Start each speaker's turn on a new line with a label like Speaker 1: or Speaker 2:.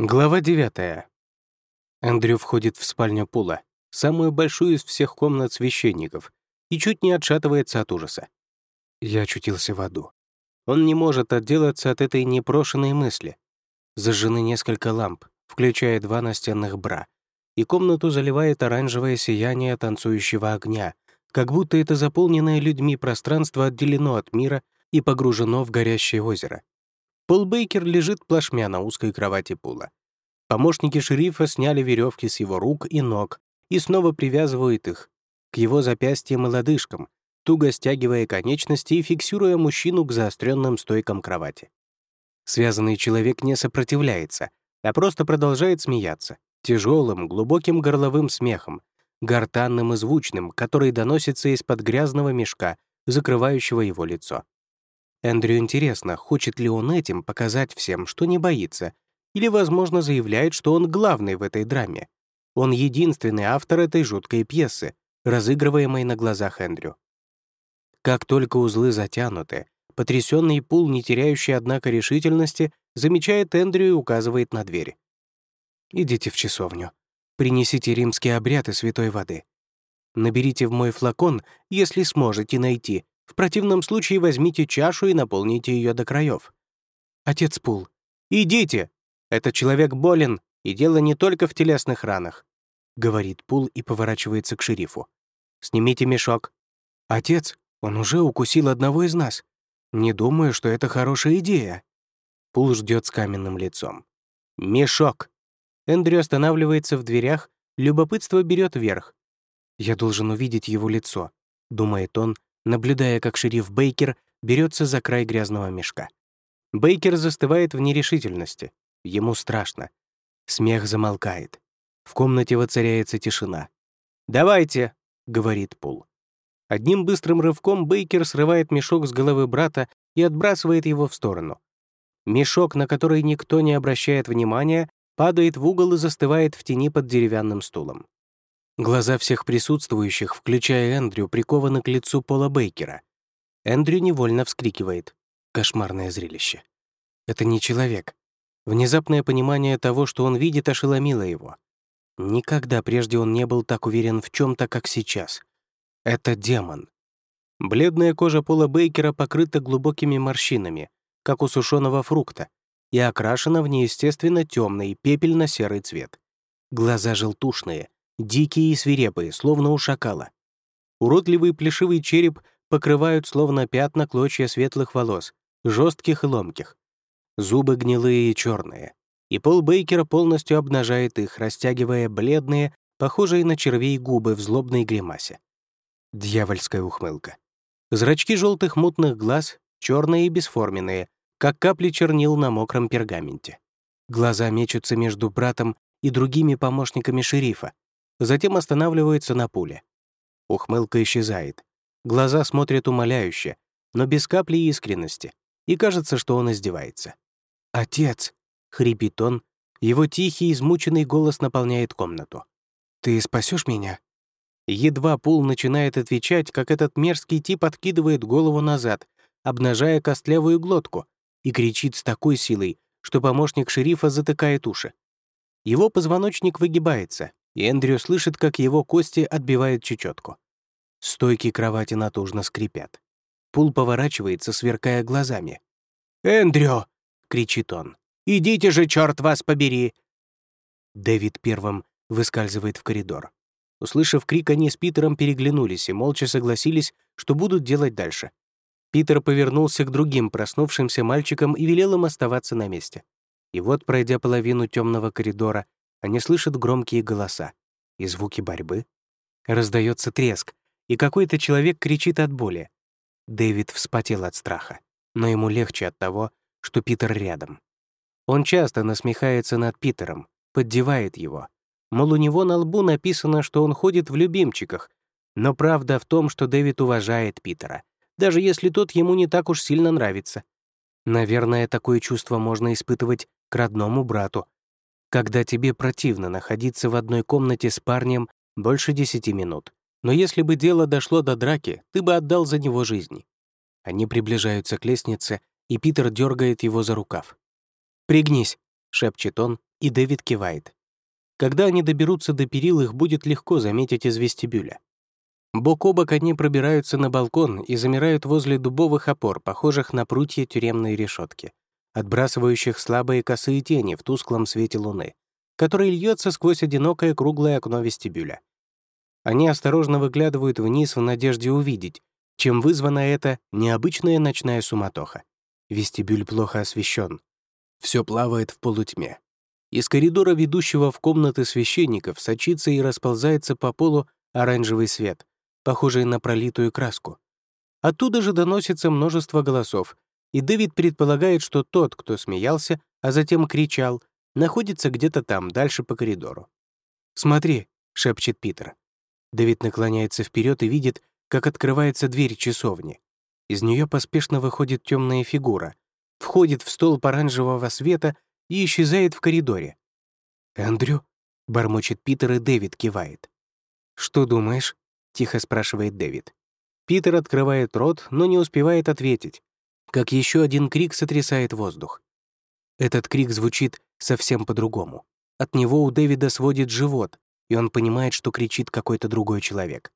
Speaker 1: Глава 9. Эндрю входит в спальню Пула, самую большую из всех комнат священников, и чуть не отшатывается от ужаса. Я очутился в аду. Он не может отделаться от этой непрошенной мысли. Зажжены несколько ламп, включая два настенных бра, и комнату заливает оранжевое сияние танцующего огня, как будто это заполненное людьми пространство отделено от мира и погружено в горящее озеро. Пол Бейкер лежит плашмя на узкой кровати Пула. Помощники шерифа сняли веревки с его рук и ног и снова привязывают их к его запястьям и лодыжкам, туго стягивая конечности и фиксируя мужчину к заостренным стойкам кровати. Связанный человек не сопротивляется, а просто продолжает смеяться, тяжелым, глубоким горловым смехом, гортанным и звучным, который доносится из-под грязного мешка, закрывающего его лицо. Эндрю интересно, хочет ли он этим показать всем, что не боится, или, возможно, заявляет, что он главный в этой драме. Он единственный автор этой жуткой пьесы, разыгрываемой на глазах Эндрю. Как только узлы затянуты, потрясенный Пул, не теряющий, однако, решительности, замечает Эндрю и указывает на дверь. «Идите в часовню. Принесите римские обряды святой воды. Наберите в мой флакон, если сможете найти, в противном случае возьмите чашу и наполните ее до краев. Отец Пул, идите! Этот человек болен, и дело не только в телесных ранах, говорит Пул и поворачивается к шерифу. Снимите мешок. Отец, он уже укусил одного из нас. Не думаю, что это хорошая идея. Пул ждет с каменным лицом. Мешок. Эндрю останавливается в дверях, любопытство берет верх. Я должен увидеть его лицо, думает он, наблюдая, как шериф Бейкер берется за край грязного мешка. Бейкер застывает в нерешительности. Ему страшно. Смех замолкает. В комнате воцаряется тишина. «Давайте!» — говорит Пул. Одним быстрым рывком Бейкер срывает мешок с головы брата и отбрасывает его в сторону. Мешок, на который никто не обращает внимания, падает в угол и застывает в тени под деревянным стулом. Глаза всех присутствующих, включая Эндрю, прикованы к лицу Пола Бейкера. Эндрю невольно вскрикивает. Кошмарное зрелище. Это не человек. Внезапное понимание того, что он видит, ошеломило его. Никогда прежде он не был так уверен в чем то как сейчас. Это демон. Бледная кожа Пола Бейкера покрыта глубокими морщинами, как у сушеного фрукта, и окрашена в неестественно темный пепельно-серый цвет. Глаза желтушные — дикие и свирепые, словно у шакала. Уродливый плешивый череп покрывают словно пятна клочья светлых волос, жестких и ломких. Зубы гнилые и черные. И пол Бейкера полностью обнажает их, растягивая бледные, похожие на червей губы в злобной гримасе. Дьявольская ухмылка. Зрачки желтых мутных глаз, черные и бесформенные, как капли чернил на мокром пергаменте. Глаза мечутся между братом и другими помощниками шерифа, затем останавливается на пуле. Ухмылка исчезает. Глаза смотрят умоляюще, но без капли искренности, и кажется, что он издевается. «Отец!» — хрипит он, его тихий, измученный голос наполняет комнату. «Ты спасешь меня?» Едва Пул начинает отвечать, как этот мерзкий тип откидывает голову назад, обнажая костлявую глотку, и кричит с такой силой, что помощник шерифа затыкает уши. Его позвоночник выгибается, и Эндрю слышит, как его кости отбивают чечетку. Стойки кровати натужно скрипят. Пул поворачивается, сверкая глазами. «Эндрю!» — кричит он. «Идите же, черт вас побери!» Дэвид первым выскальзывает в коридор. Услышав крик, они с Питером переглянулись и молча согласились, что будут делать дальше. Питер повернулся к другим проснувшимся мальчикам и велел им оставаться на месте. И вот, пройдя половину темного коридора, они слышат громкие голоса и звуки борьбы. Раздается треск, и какой-то человек кричит от боли. Дэвид вспотел от страха, но ему легче от того, что Питер рядом. Он часто насмехается над Питером, поддевает его. Мол, у него на лбу написано, что он ходит в любимчиках, но правда в том, что Дэвид уважает Питера, даже если тот ему не так уж сильно нравится. Наверное, такое чувство можно испытывать к родному брату, когда тебе противно находиться в одной комнате с парнем больше десяти минут. Но если бы дело дошло до драки, ты бы отдал за него жизнь. Они приближаются к лестнице, и Питер дергает его за рукав. «Пригнись», — шепчет он, и Дэвид кивает. Когда они доберутся до перил, их будет легко заметить из вестибюля. Бок о бок они пробираются на балкон и замирают возле дубовых опор, похожих на прутья тюремной решетки, отбрасывающих слабые косые тени в тусклом свете луны, который льется сквозь одинокое круглое окно вестибюля. Они осторожно выглядывают вниз в надежде увидеть, чем вызвана эта необычная ночная суматоха. Вестибюль плохо освещен. Все плавает в полутьме. Из коридора, ведущего в комнаты священников, сочится и расползается по полу оранжевый свет, похожий на пролитую краску. Оттуда же доносится множество голосов, и Дэвид предполагает, что тот, кто смеялся, а затем кричал, находится где-то там, дальше по коридору. «Смотри», — шепчет Питер. Дэвид наклоняется вперед и видит, как открывается дверь часовни. Из нее поспешно выходит темная фигура, входит в столб оранжевого света и исчезает в коридоре. «Эндрю?» — бормочет Питер, и Дэвид кивает. «Что думаешь?» — тихо спрашивает Дэвид. Питер открывает рот, но не успевает ответить, как еще один крик сотрясает воздух. Этот крик звучит совсем по-другому. От него у Дэвида сводит живот, и он понимает, что кричит какой-то другой человек.